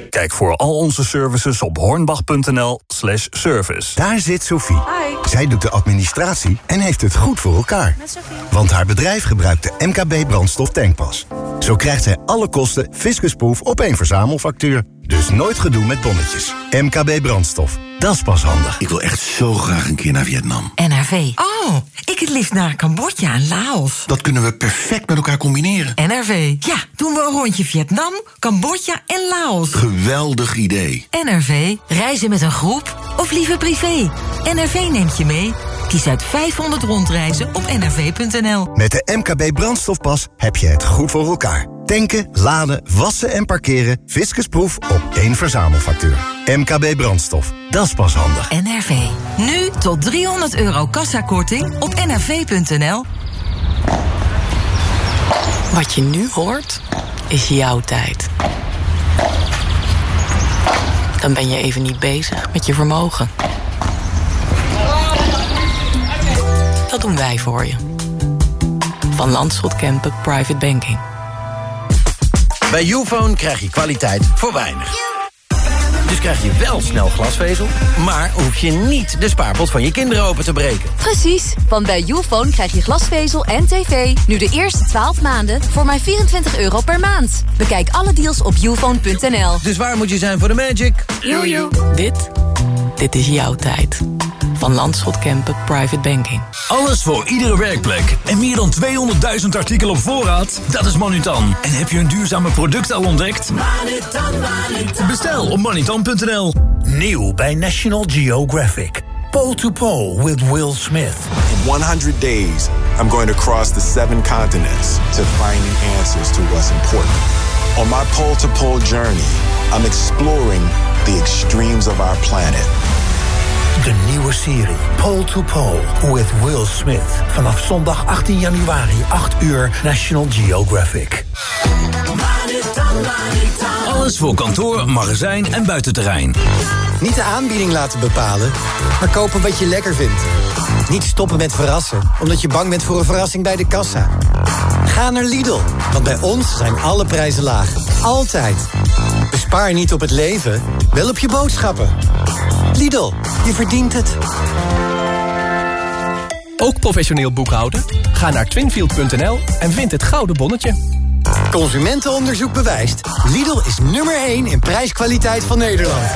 Kijk voor al onze services op hornbach.nl slash service. Daar zit Sophie. Zij doet de administratie en heeft het goed voor elkaar. Want haar bedrijf gebruikt de MKB brandstof tankpas. Zo krijgt zij alle kosten fiscusproof op één verzamelfactuur. Dus nooit gedoe met bonnetjes. MKB brandstof. Dat is pas handig. Ik wil echt zo graag een keer naar Vietnam. NRV. Oh, ik het liefst naar Cambodja en Laos. Dat kunnen we perfect met elkaar combineren. NRV. Ja, doen we een rondje Vietnam, Cambodja en Laos. Geweldig idee. NRV. Reizen met een groep of liever privé. NRV neemt je mee. Kies uit 500 rondreizen op nrv.nl. Met de MKB brandstofpas heb je het goed voor elkaar. Tanken, laden, wassen en parkeren. Fiscusproef op één verzamelfactuur. MKB brandstof. Dat is pas handig. NRV. Nu tot 300 euro kassakorting op nrv.nl. Wat je nu hoort, is jouw tijd. Dan ben je even niet bezig met je vermogen. Dat doen wij voor je. Van Landschot Kempen Private Banking. Bij Ufone krijg je kwaliteit voor weinig. Dus krijg je wel snel glasvezel, maar hoef je niet de spaarpot van je kinderen open te breken. Precies, want bij Youfone krijg je glasvezel en tv nu de eerste 12 maanden voor maar 24 euro per maand. Bekijk alle deals op youfone.nl. Dus waar moet je zijn voor de magic? Jojo. Dit, dit is jouw tijd. Van Landschot Kempen Private Banking. Alles voor iedere werkplek en meer dan 200.000 artikelen op voorraad? Dat is Manutan. En heb je een duurzame product al ontdekt? Bestel op manutan.nl. Nieuw bij National Geographic. Pole to Pole with Will Smith. In 100 days, I'm going to cross the seven continents to finding answers to what's important. On my pole to pole journey, I'm exploring the extremes of our planet. De nieuwe serie Pole to Pole with Will Smith. Vanaf zondag 18 januari, 8 uur, National Geographic. Alles voor kantoor, magazijn en buitenterrein. Niet de aanbieding laten bepalen, maar kopen wat je lekker vindt. Niet stoppen met verrassen, omdat je bang bent voor een verrassing bij de kassa. Ga naar Lidl, want bij ons zijn alle prijzen laag. Altijd. Bespaar niet op het leven, wel op je boodschappen. Lidl, je verdient het. Ook professioneel boekhouden? Ga naar twinfield.nl en vind het gouden bonnetje. Consumentenonderzoek bewijst. Lidl is nummer 1 in prijskwaliteit van Nederland.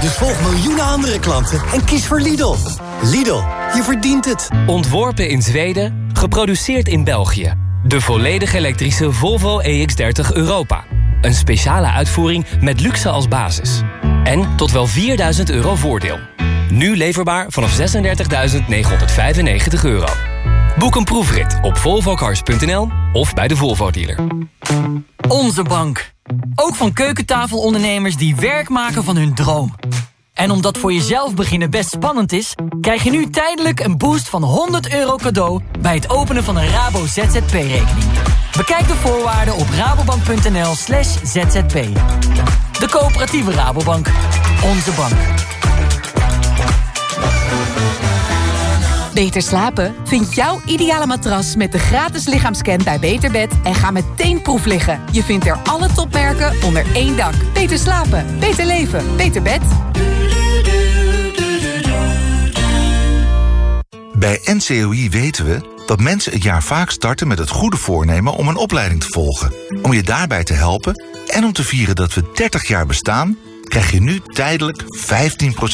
Dus volg miljoenen andere klanten en kies voor Lidl. Lidl, je verdient het. Ontworpen in Zweden, geproduceerd in België. De volledig elektrische Volvo EX30 Europa. Een speciale uitvoering met luxe als basis. En tot wel 4000 euro voordeel. Nu leverbaar vanaf 36.995 euro. Boek een proefrit op volvocars.nl of bij de Volvo dealer. Onze bank. Ook van keukentafelondernemers die werk maken van hun droom. En omdat voor jezelf beginnen best spannend is... krijg je nu tijdelijk een boost van 100 euro cadeau... bij het openen van een Rabo ZZP-rekening. Bekijk de voorwaarden op rabobank.nl slash zzp. De coöperatieve Rabobank. Onze bank. Beter slapen? Vind jouw ideale matras met de gratis lichaamscan bij Beterbed en ga meteen proef liggen. Je vindt er alle topmerken onder één dak. Beter slapen, beter leven, beter bed. Bij NCOI weten we dat mensen het jaar vaak starten met het goede voornemen om een opleiding te volgen. Om je daarbij te helpen en om te vieren dat we 30 jaar bestaan, krijg je nu tijdelijk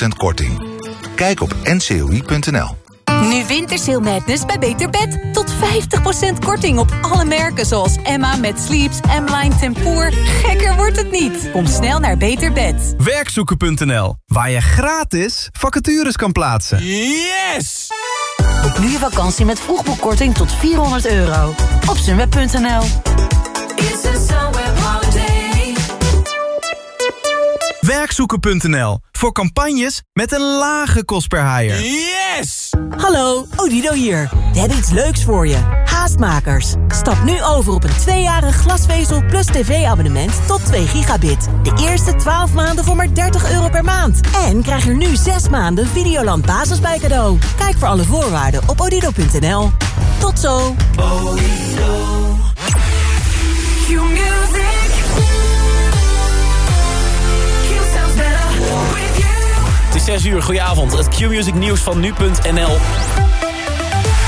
15% korting. Kijk op ncoi.nl. Nu Wintersail Madness bij Beter Bed. Tot 50% korting op alle merken zoals Emma met Sleeps, M-Line Tempoor. Gekker wordt het niet. Kom snel naar Beter Bed. Werkzoeken.nl, waar je gratis vacatures kan plaatsen. Yes! Boek nu je vakantie met vroegboekkorting tot 400 euro. Op sunweb.nl Werkzoeken.nl, voor campagnes met een lage kost per haier. Yes! Hallo, Odido hier. We hebben iets leuks voor je. Haastmakers. Stap nu over op een tweejarig glasvezel plus tv-abonnement tot 2 gigabit. De eerste 12 maanden voor maar 30 euro per maand. En krijg er nu 6 maanden Videoland Basis bij cadeau. Kijk voor alle voorwaarden op odido.nl. Tot zo. Het 6 uur, goedenavond. Het Q-Music nieuws van nu.nl.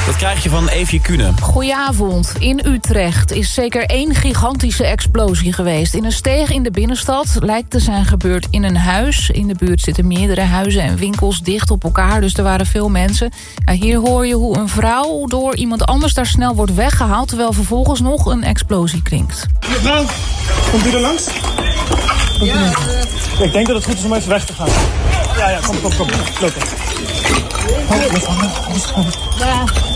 Dat krijg je van Eefje Kunen. Goedenavond. In Utrecht is zeker één gigantische explosie geweest. In een steeg in de binnenstad lijkt te zijn gebeurd in een huis. In de buurt zitten meerdere huizen en winkels dicht op elkaar. Dus er waren veel mensen. Ja, hier hoor je hoe een vrouw door iemand anders daar snel wordt weggehaald... terwijl vervolgens nog een explosie klinkt. Mevrouw, komt u er langs? U er- Ik denk dat het goed is om even weg te gaan. ja, ja. Kom, kom, kom. Løp.